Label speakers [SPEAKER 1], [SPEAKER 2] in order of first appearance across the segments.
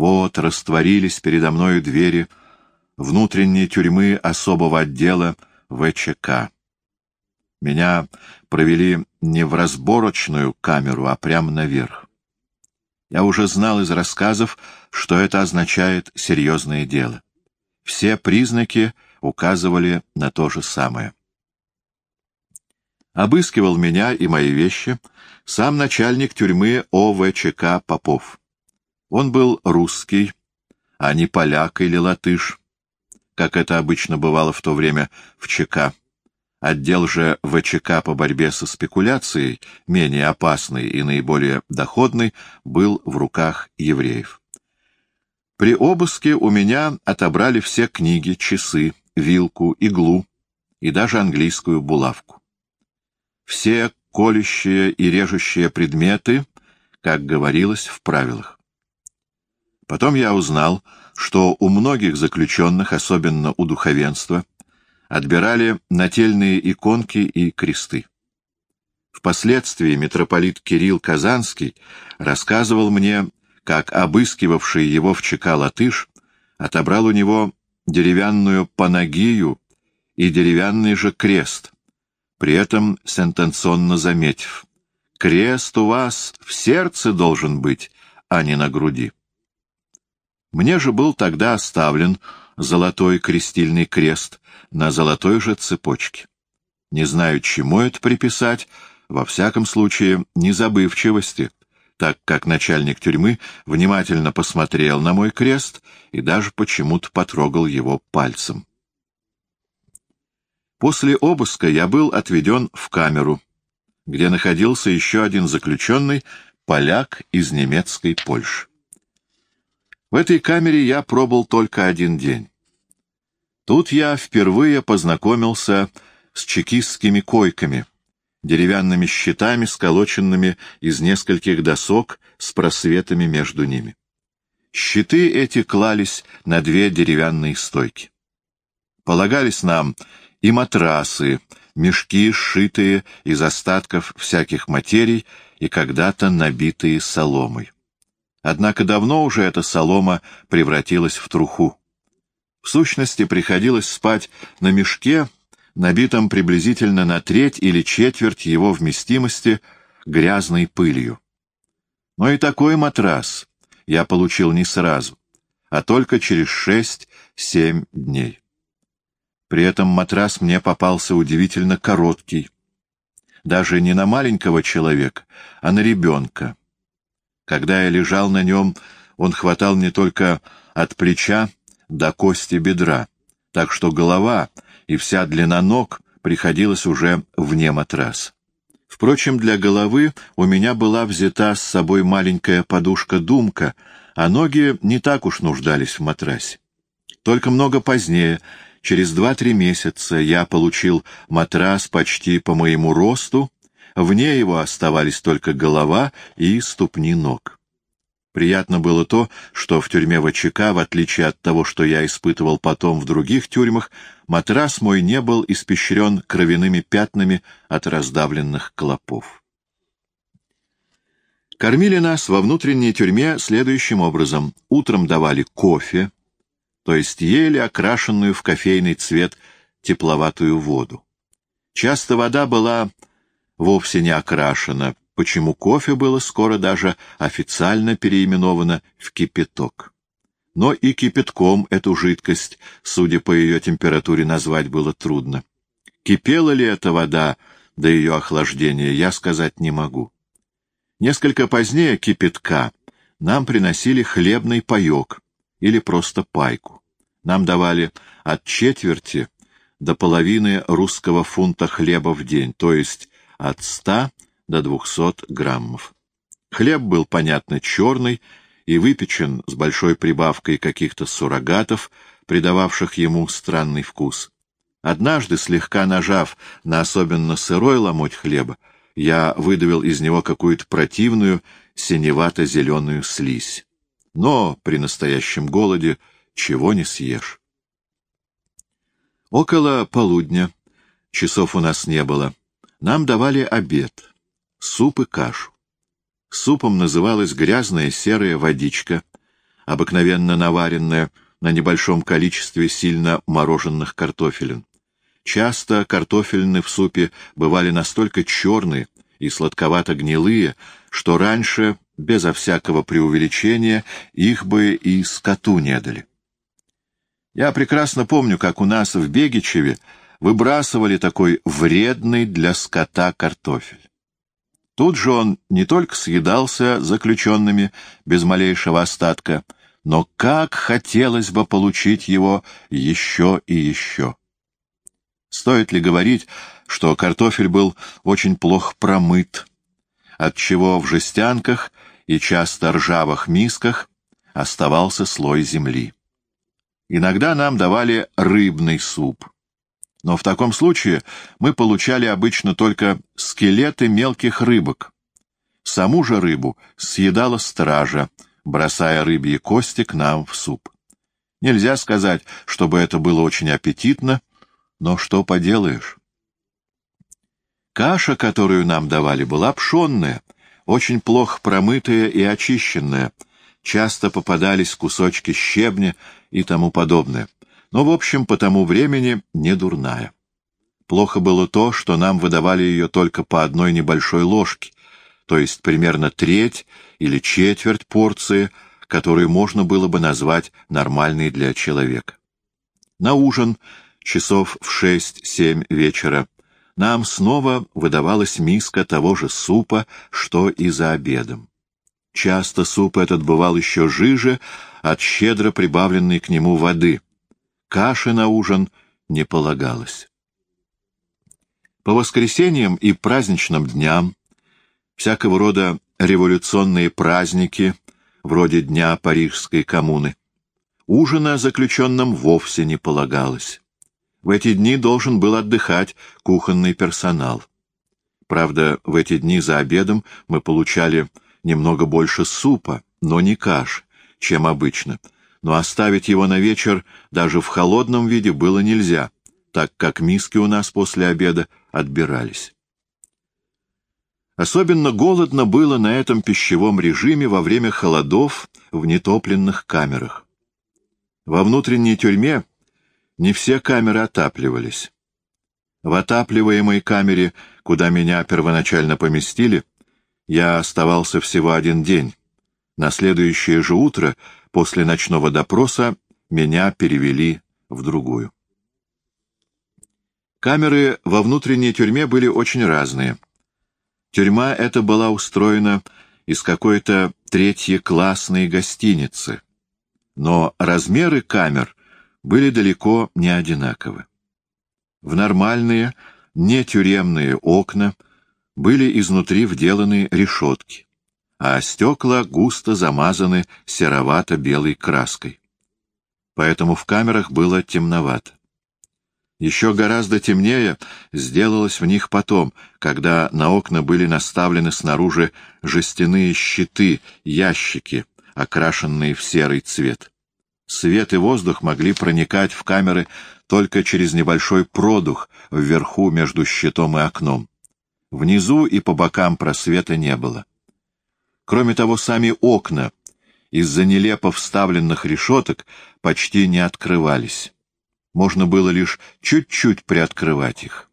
[SPEAKER 1] Вот растворились передо мною двери внутренней тюрьмы особого отдела ВЧК. Меня провели не в разборочную камеру, а прямо наверх. Я уже знал из рассказов, что это означает серьезное дело. Все признаки указывали на то же самое. Обыскивал меня и мои вещи сам начальник тюрьмы ОВЧК Попов. Он был русский, а не поляк или латыш, как это обычно бывало в то время в ЧК. Отдел же ВЧК по борьбе со спекуляцией, менее опасный и наиболее доходный, был в руках евреев. При обыске у меня отобрали все книги, часы, вилку, иглу и даже английскую булавку. Все колющие и режущие предметы, как говорилось в правилах. Потом я узнал, что у многих заключенных, особенно у духовенства, отбирали нательные иконки и кресты. Впоследствии митрополит Кирилл Казанский рассказывал мне, как обыскивавший его в ЧК латыш отобрал у него деревянную панагию и деревянный же крест, при этом сентенционно заметив, «Крест у вас в сердце должен быть, а не на груди». Мне же был тогда оставлен золотой крестильный крест на золотой же цепочке. Не знаю, чему это приписать, во всяком случае, незабывчивости, так как начальник тюрьмы внимательно посмотрел на мой крест и даже почему-то потрогал его пальцем. После обыска я был отведен в камеру, где находился еще один заключенный, поляк из немецкой Польши. В этой камере я пробыл только один день. Тут я впервые познакомился с чекистскими койками, деревянными щитами, сколоченными из нескольких досок с просветами между ними. Щиты эти клались на две деревянные стойки. Полагались нам и матрасы, мешки, сшитые из остатков всяких материй и когда-то набитые соломой. Однако давно уже эта солома превратилась в труху. В сущности, приходилось спать на мешке, набитом приблизительно на треть или четверть его вместимости грязной пылью. Но и такой матрас я получил не сразу, а только через шесть-семь дней. При этом матрас мне попался удивительно короткий, даже не на маленького человека, а на ребенка. Когда я лежал на нем, он хватал не только от плеча до кости бедра, так что голова и вся длина ног приходилась уже вне матраса. Впрочем, для головы у меня была взята с собой маленькая подушка-думка, а ноги не так уж нуждались в матрасе. Только много позднее, через два-три месяца, я получил матрас почти по моему росту, Вне его оставались только голова и ступни ног. Приятно было то, что в тюрьме ВЧК, в отличие от того, что я испытывал потом в других тюрьмах, матрас мой не был испещрен кровяными пятнами от раздавленных клопов. Кормили нас во внутренней тюрьме следующим образом. Утром давали кофе, то есть ели окрашенную в кофейный цвет тепловатую воду. Часто вода была вовсе не окрашено, почему кофе было скоро даже официально переименовано в кипяток. Но и кипятком эту жидкость, судя по ее температуре, назвать было трудно. Кипела ли эта вода до ее охлаждения, я сказать не могу. Несколько позднее кипятка нам приносили хлебный паек или просто пайку. Нам давали от четверти до половины русского фунта хлеба в день, то есть от 100 до 200 граммов. Хлеб был, понятно, черный и выпечен с большой прибавкой каких-то суррогатов, придававших ему странный вкус. Однажды, слегка нажав на особенно сырой ломоть хлеба, я выдавил из него какую-то противную синевато-зеленую слизь. Но при настоящем голоде чего не съешь. Около полудня, часов у нас не было, нам давали обед, суп и кашу. Супом называлась грязная серая водичка, обыкновенно наваренная на небольшом количестве сильно мороженных картофелин. Часто картофелины в супе бывали настолько черные и сладковато-гнилые, что раньше, безо всякого преувеличения, их бы и скоту не дали. Я прекрасно помню, как у нас в Бегичеве выбрасывали такой вредный для скота картофель. Тут же он не только съедался заключенными без малейшего остатка, но как хотелось бы получить его еще и еще. Стоит ли говорить, что картофель был очень плохо промыт, отчего в жестянках и часто ржавых мисках оставался слой земли. Иногда нам давали рыбный суп. Но в таком случае мы получали обычно только скелеты мелких рыбок. Саму же рыбу съедала стража, бросая рыбьи кости к нам в суп. Нельзя сказать, чтобы это было очень аппетитно, но что поделаешь? Каша, которую нам давали, была пшенная, очень плохо промытая и очищенная. Часто попадались кусочки щебня и тому подобное но, в общем, по тому времени не дурная. Плохо было то, что нам выдавали ее только по одной небольшой ложке, то есть примерно треть или четверть порции, которую можно было бы назвать нормальной для человека. На ужин, часов в шесть-семь вечера, нам снова выдавалась миска того же супа, что и за обедом. Часто суп этот бывал еще жиже от щедро прибавленной к нему воды — каши на ужин не полагалось. По воскресеньям и праздничным дням, всякого рода революционные праздники, вроде Дня Парижской коммуны, ужина заключенным вовсе не полагалось. В эти дни должен был отдыхать кухонный персонал. Правда, в эти дни за обедом мы получали немного больше супа, но не каш, чем обычно — но оставить его на вечер даже в холодном виде было нельзя, так как миски у нас после обеда отбирались. Особенно голодно было на этом пищевом режиме во время холодов в нетопленных камерах. Во внутренней тюрьме не все камеры отапливались. В отапливаемой камере, куда меня первоначально поместили, я оставался всего один день. На следующее же утро После ночного допроса меня перевели в другую. Камеры во внутренней тюрьме были очень разные. Тюрьма эта была устроена из какой-то третьеклассной гостиницы, но размеры камер были далеко не одинаковы. В нормальные, не тюремные окна были изнутри вделаны решетки а стекла густо замазаны серовато-белой краской. Поэтому в камерах было темновато. Еще гораздо темнее сделалось в них потом, когда на окна были наставлены снаружи жестяные щиты, ящики, окрашенные в серый цвет. Свет и воздух могли проникать в камеры только через небольшой продух вверху между щитом и окном. Внизу и по бокам просвета не было. Кроме того, сами окна из-за нелепо вставленных решеток почти не открывались. Можно было лишь чуть-чуть приоткрывать их.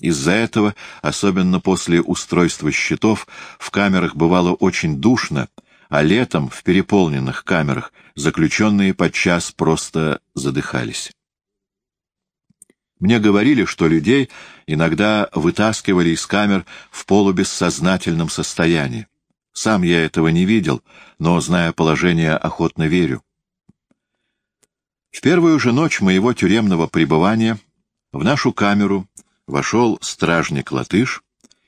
[SPEAKER 1] Из-за этого, особенно после устройства щитов, в камерах бывало очень душно, а летом в переполненных камерах заключенные подчас просто задыхались. Мне говорили, что людей иногда вытаскивали из камер в полубессознательном состоянии. Сам я этого не видел, но, зная положение, охотно верю. В первую же ночь моего тюремного пребывания в нашу камеру вошел стражник-латыш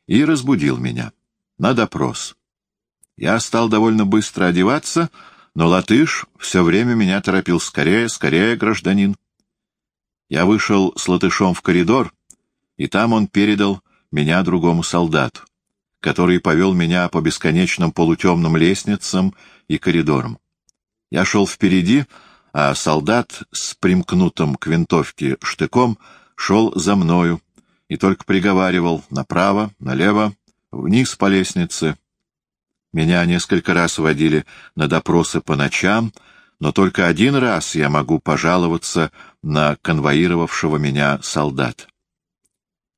[SPEAKER 1] и разбудил меня. На допрос. Я стал довольно быстро одеваться, но латыш все время меня торопил скорее, скорее, гражданин. Я вышел с латышом в коридор, и там он передал меня другому солдату который повел меня по бесконечным полутемным лестницам и коридорам. Я шел впереди, а солдат с примкнутым к винтовке штыком шел за мною и только приговаривал направо, налево, вниз по лестнице. Меня несколько раз водили на допросы по ночам, но только один раз я могу пожаловаться на конвоировавшего меня солдат.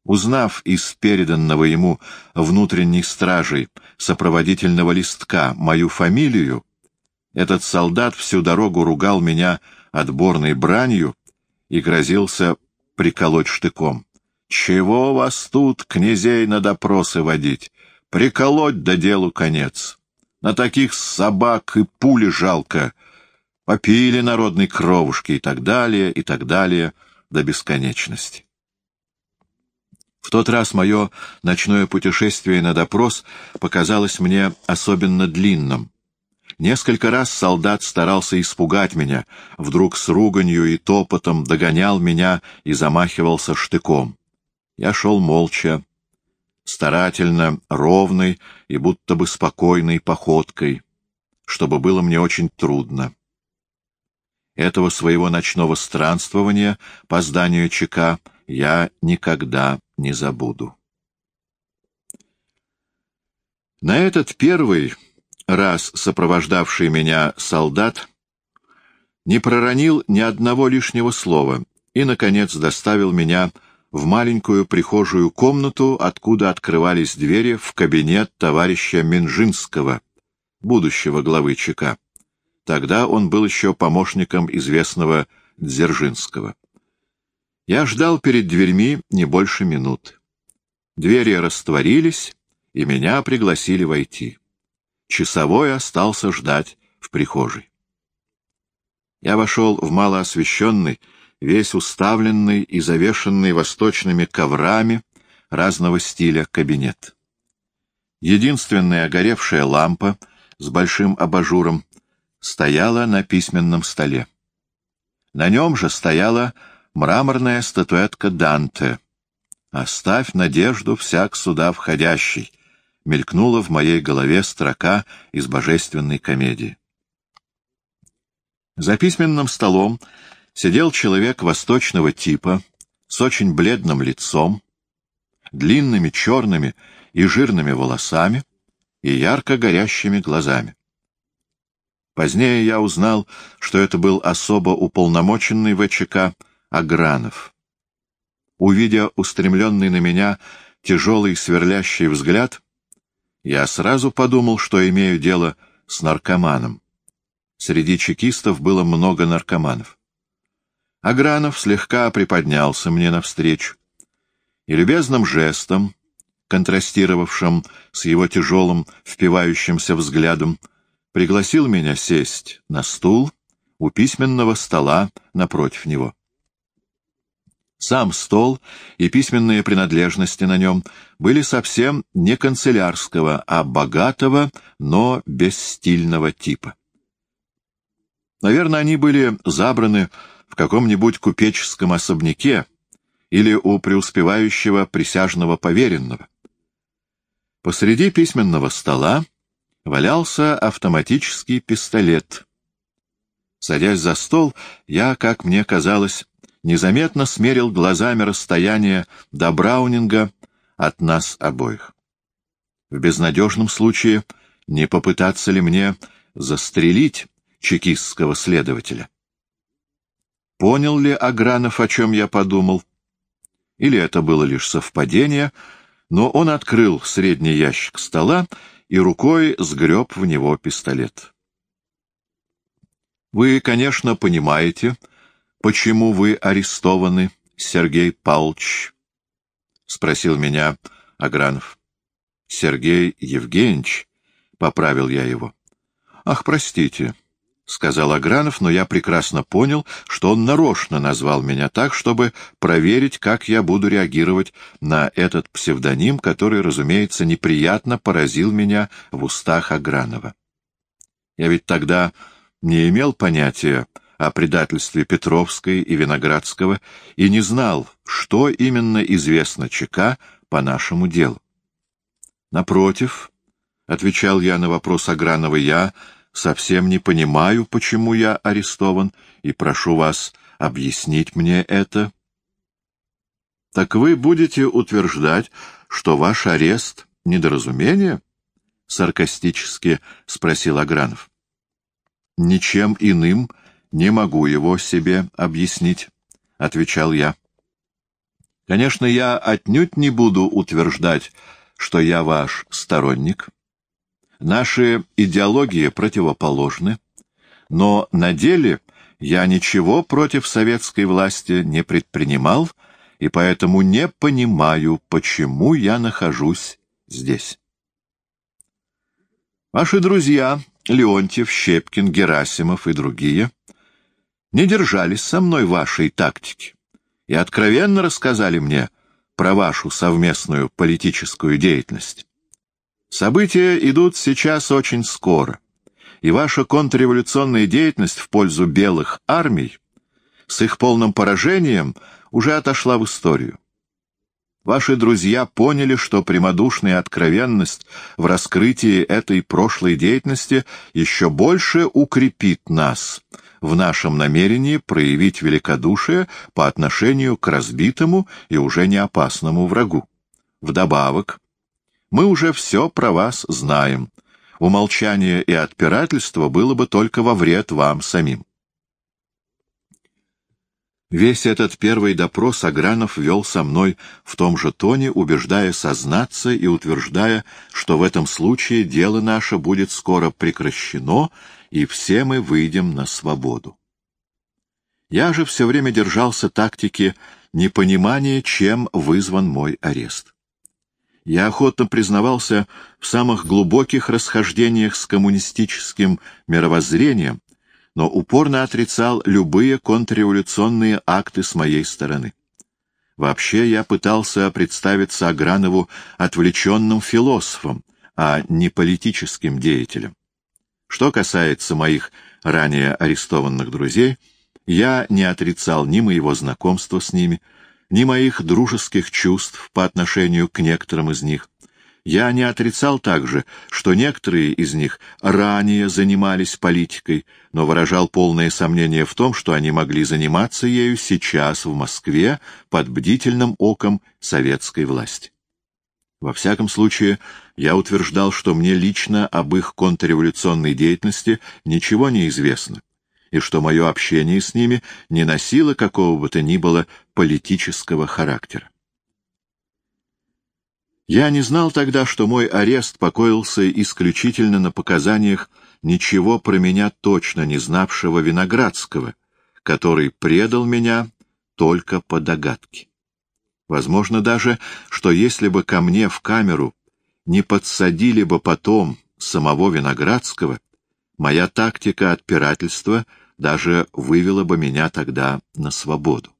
[SPEAKER 1] Узнав из переданного ему внутренней стражей сопроводительного листка мою фамилию, этот солдат всю дорогу ругал меня отборной бранью и грозился приколоть штыком. «Чего вас тут, князей, на допросы водить? Приколоть до делу конец. На таких собак и пули жалко. Попили народной кровушки и так далее, и так далее, до бесконечности». В тот раз мое ночное путешествие на допрос показалось мне особенно длинным. Несколько раз солдат старался испугать меня, вдруг с руганью и топотом догонял меня и замахивался штыком. Я шел молча, старательно, ровной и будто бы спокойной походкой, чтобы было мне очень трудно. Этого своего ночного странствования по зданию ЧК я никогда не забуду. На этот первый раз сопровождавший меня солдат не проронил ни одного лишнего слова и, наконец, доставил меня в маленькую прихожую комнату, откуда открывались двери в кабинет товарища Минжинского, будущего главы ЧК. Тогда он был еще помощником известного Дзержинского. Я ждал перед дверьми не больше минут. Двери растворились, и меня пригласили войти. Часовой остался ждать в прихожей. Я вошел в малоосвещенный, весь уставленный и завешенный восточными коврами разного стиля кабинет. Единственная горевшая лампа с большим абажуром стояла на письменном столе. На нем же стояла мраморная статуэтка Данте. «Оставь надежду всяк сюда входящий», — мелькнула в моей голове строка из божественной комедии. За письменным столом сидел человек восточного типа, с очень бледным лицом, длинными черными и жирными волосами и ярко горящими глазами. Позднее я узнал, что это был особо уполномоченный ВЧК Агранов. Увидя устремленный на меня тяжелый сверлящий взгляд, я сразу подумал, что имею дело с наркоманом. Среди чекистов было много наркоманов. Агранов слегка приподнялся мне навстречу и любезным жестом, контрастировавшим с его тяжелым, впивающимся взглядом, пригласил меня сесть на стул у письменного стола напротив него. Сам стол и письменные принадлежности на нем были совсем не канцелярского, а богатого, но бесстильного типа. Наверное, они были забраны в каком-нибудь купеческом особняке или у преуспевающего присяжного поверенного. Посреди письменного стола валялся автоматический пистолет. Садясь за стол, я, как мне казалось, незаметно смерил глазами расстояние до Браунинга от нас обоих. В безнадежном случае не попытаться ли мне застрелить чекистского следователя? Понял ли Агранов, о чем я подумал? Или это было лишь совпадение, но он открыл средний ящик стола и рукой сгреб в него пистолет. Вы, конечно, понимаете, почему вы арестованы, Сергей Павлович? — спросил меня Агранов. — Сергей Евгеньевич, — поправил я его. — Ах, простите, — сказал Агранов, но я прекрасно понял, что он нарочно назвал меня так, чтобы проверить, как я буду реагировать на этот псевдоним, который, разумеется, неприятно поразил меня в устах Агранова. Я ведь тогда не имел понятия о предательстве Петровской и Виноградского и не знал, что именно известно ЧК по нашему делу. Напротив, — отвечал я на вопрос Агранова, — я совсем не понимаю, почему я арестован, и прошу вас объяснить мне это. — Так вы будете утверждать, что ваш арест — недоразумение? — саркастически спросил Агранов. ничем иным не могу его себе объяснить, — отвечал я. Конечно, я отнюдь не буду утверждать, что я ваш сторонник. Наши идеологии противоположны, но на деле я ничего против советской власти не предпринимал и поэтому не понимаю, почему я нахожусь здесь. Ваши друзья Леонтьев, Щепкин, Герасимов и другие не держались со мной вашей тактики и откровенно рассказали мне про вашу совместную политическую деятельность. События идут сейчас очень скоро, и ваша контрреволюционная деятельность в пользу белых армий с их полным поражением уже отошла в историю. Ваши друзья поняли, что прямодушная откровенность в раскрытии этой прошлой деятельности еще больше укрепит нас в нашем намерении проявить великодушие по отношению к разбитому и уже не опасному врагу. Вдобавок, мы уже все про вас знаем. Умолчание и отпирательство было бы только во вред вам самим. Весь этот первый допрос Агранов вел со мной в том же тоне, убеждая сознаться и утверждая, что в этом случае дело наше будет скоро прекращено, и все мы выйдем на свободу. Я же все время держался тактики непонимания, чем вызван мой арест. Я охотно признавался в самых глубоких расхождениях с коммунистическим мировоззрением, но упорно отрицал любые контрреволюционные акты с моей стороны. Вообще я пытался представиться Агранову отвлеченным философом, а не политическим деятелем. Что касается моих ранее арестованных друзей, я не отрицал ни моего знакомства с ними, ни моих дружеских чувств по отношению к некоторым из них, я не отрицал также, что некоторые из них ранее занимались политикой, но выражал полное сомнение в том, что они могли заниматься ею сейчас в Москве под бдительным оком советской власти. Во всяком случае, я утверждал, что мне лично об их контрреволюционной деятельности ничего не известно, и что мое общение с ними не носило какого бы то ни было политического характера. Я не знал тогда, что мой арест покоился исключительно на показаниях ничего про меня точно не знавшего Виноградского, который предал меня только по догадке. Возможно даже, что если бы ко мне в камеру не подсадили бы потом самого Виноградского, моя тактика отпирательства даже вывела бы меня тогда на свободу.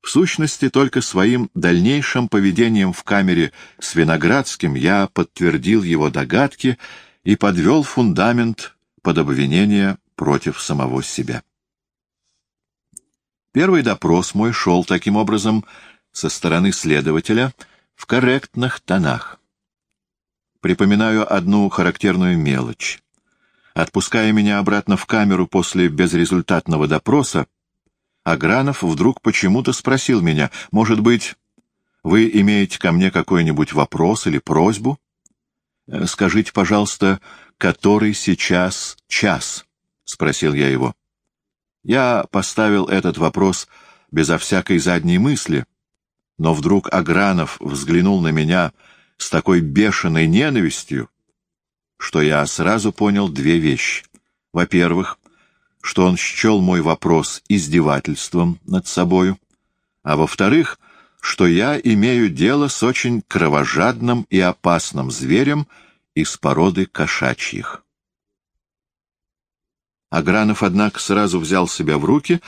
[SPEAKER 1] В сущности, только своим дальнейшим поведением в камере с Виноградским я подтвердил его догадки и подвел фундамент под обвинение против самого себя. Первый допрос мой шел таким образом со стороны следователя в корректных тонах. Припоминаю одну характерную мелочь. Отпуская меня обратно в камеру после безрезультатного допроса, Агранов вдруг почему-то спросил меня, «Может быть, вы имеете ко мне какой-нибудь вопрос или просьбу? Э, скажите, пожалуйста, который сейчас час?» — спросил я его. Я поставил этот вопрос безо всякой задней мысли, но вдруг Агранов взглянул на меня с такой бешеной ненавистью, что я сразу понял две вещи. Во-первых, что он счел мой вопрос издевательством над собою, а во-вторых, что я имею дело с очень кровожадным и опасным зверем из породы кошачьих. Агранов, однако, сразу взял себя в руки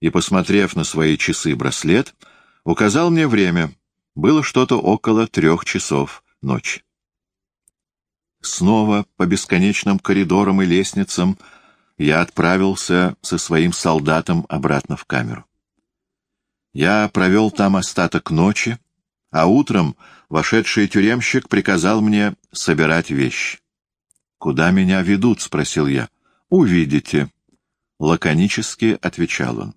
[SPEAKER 1] и, посмотрев на свои часы-браслет, указал мне время. Было что-то около трех часов ночи. Снова по бесконечным коридорам и лестницам я отправился со своим солдатом обратно в камеру. Я провел там остаток ночи, а утром вошедший тюремщик приказал мне собирать вещи. «Куда меня ведут?» — спросил я. «Увидите», — лаконически отвечал он.